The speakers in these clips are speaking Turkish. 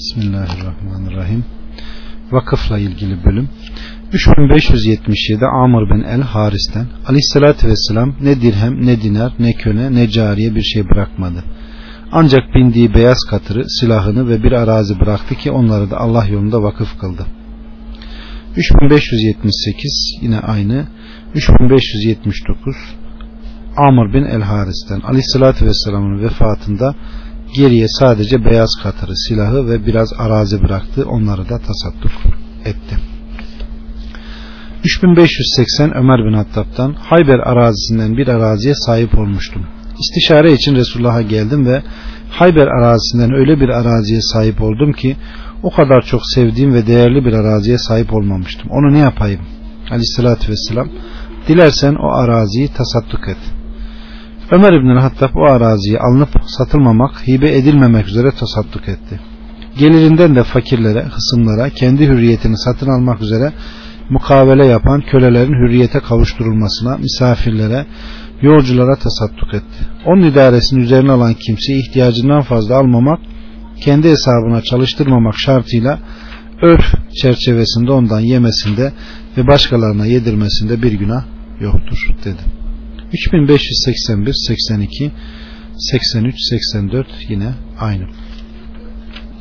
Bismillahirrahmanirrahim. Vakıfla ilgili bölüm. 3577 Amr bin el Haris'ten Aleyhisselatü Vesselam ne dirhem ne dinar ne köne ne cariye bir şey bırakmadı. Ancak bindiği beyaz katırı silahını ve bir arazi bıraktı ki onları da Allah yolunda vakıf kıldı. 3578 yine aynı 3579 Amr bin el Haris'ten Aleyhisselatü Vesselam'ın vefatında geriye sadece beyaz katırı silahı ve biraz arazi bıraktı onları da tasadduk etti. 3580 Ömer bin Hattab'dan Hayber arazisinden bir araziye sahip olmuştum. İstişare için Resulullah'a geldim ve Hayber arazisinden öyle bir araziye sahip oldum ki o kadar çok sevdiğim ve değerli bir araziye sahip olmamıştım. Onu ne yapayım? Aleyhissalatü vesselam dilersen o araziyi tasadduk et. Ömer İbn Hattab o araziyi alınıp satılmamak, hibe edilmemek üzere tasadduk etti. Gelirinden de fakirlere, hısımlara, kendi hürriyetini satın almak üzere mukavele yapan kölelerin hürriyete kavuşturulmasına, misafirlere, yolculara tasadduk etti. Onun idaresini üzerine alan kimseyi ihtiyacından fazla almamak, kendi hesabına çalıştırmamak şartıyla örf çerçevesinde ondan yemesinde ve başkalarına yedirmesinde bir günah yoktur dedi. 3581, 82, 83, 84 yine aynı.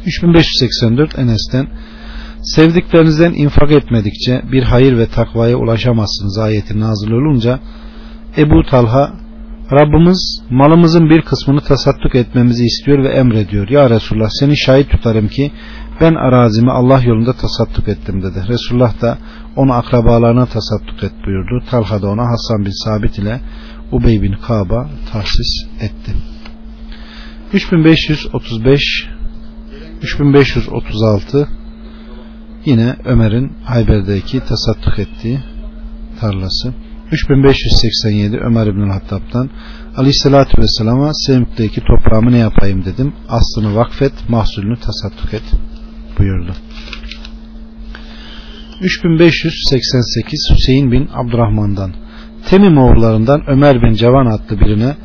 3584 Enes'ten sevdiklerinizden infak etmedikçe bir hayır ve takvaya ulaşamazsınız ayeti nazil olunca Ebu Talha Rabbimiz malımızın bir kısmını tasadduk etmemizi istiyor ve emrediyor. Ya Resulullah seni şahit tutarım ki ben arazimi Allah yolunda tasadduk ettim dedi. Resulullah da onu akrabalarına tasadduk et buyurdu. Talha da ona Hasan bin Sabit ile Ubey bin Kaba tahsis etti. 3535 3536 yine Ömer'in Hayber'deki tasadduk ettiği tarlası. 3587 Ömer İbn Hattab'dan Aleyhisselatü Vesselam'a Semt'teki toprağımı ne yapayım dedim. Aslını vakfet, mahsulünü tasadduk et buyurdu. 3588 Hüseyin bin Abdurrahman'dan Temim oğullarından Ömer bin Cavan adlı birine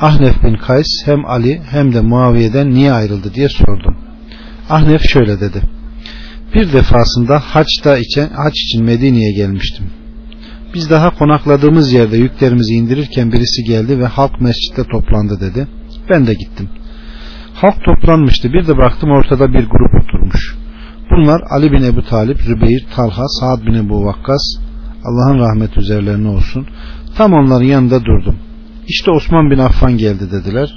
Ahnef bin Kays hem Ali hem de Muaviye'den niye ayrıldı diye sordum. Ahnef şöyle dedi. Bir defasında haçta için, haç için Medine'ye gelmiştim. Biz daha konakladığımız yerde yüklerimizi indirirken birisi geldi ve halk mescitte toplandı dedi. Ben de gittim. Halk toplanmıştı. Bir de baktım ortada bir grup. Bunlar Ali bin Ebu Talip, Zübeyir, Talha, Saad bin Ebu Vakkas, Allah'ın rahmeti üzerlerine olsun. Tam onların yanında durdum. İşte Osman bin Affan geldi dediler.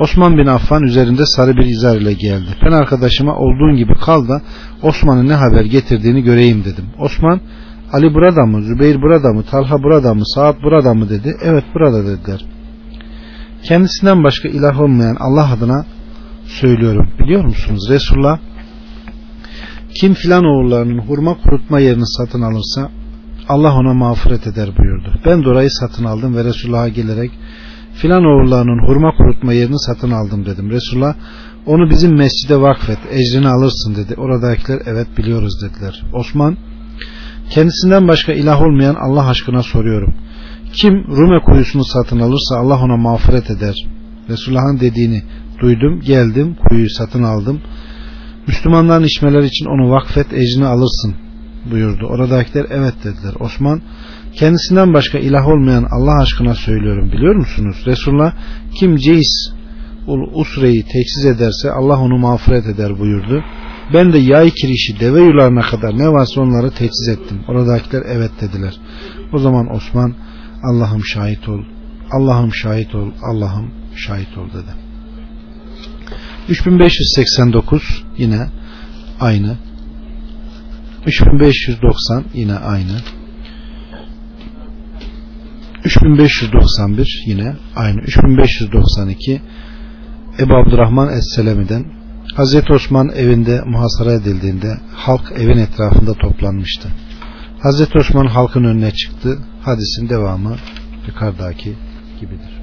Osman bin Affan üzerinde sarı bir izar ile geldi. Ben arkadaşıma olduğun gibi kal da Osman'ın ne haber getirdiğini göreyim dedim. Osman Ali burada mı? Zübeyir burada mı? Talha burada mı? Saad burada mı? dedi. Evet burada dediler. Kendisinden başka ilah olmayan Allah adına söylüyorum. Biliyor musunuz? Resulullah kim filan oğullarının hurma kurutma yerini satın alırsa Allah ona mağfiret eder buyurdu. Ben de orayı satın aldım ve Resulullah'a gelerek filan oğullarının hurma kurutma yerini satın aldım dedim. Resulullah onu bizim mescide vakfet ecrini alırsın dedi. Oradakiler evet biliyoruz dediler. Osman kendisinden başka ilah olmayan Allah aşkına soruyorum. Kim Rume kuyusunu satın alırsa Allah ona mağfiret eder. Resulullah'ın dediğini duydum geldim kuyuyu satın aldım. Müslümanların içmeleri için onu vakfet ecrini alırsın buyurdu. Oradakiler evet dediler. Osman kendisinden başka ilah olmayan Allah aşkına söylüyorum biliyor musunuz? Resulullah kim ceis usreyi teksiz ederse Allah onu mağfiret eder buyurdu. Ben de yay kirişi deve yularına kadar ne varsa onları teçhiz ettim. Oradakiler evet dediler. O zaman Osman Allah'ım şahit ol, Allah'ım şahit ol, Allah'ım şahit ol dedi. 3589 yine aynı. 3590 yine aynı. 3591 yine aynı. 3592 Ebu Abdurrahman Es-Selemi'den Hazreti Osman evinde muhasara edildiğinde halk evin etrafında toplanmıştı. Hazreti Osman halkın önüne çıktı. Hadisin devamı yukarıdaki gibidir.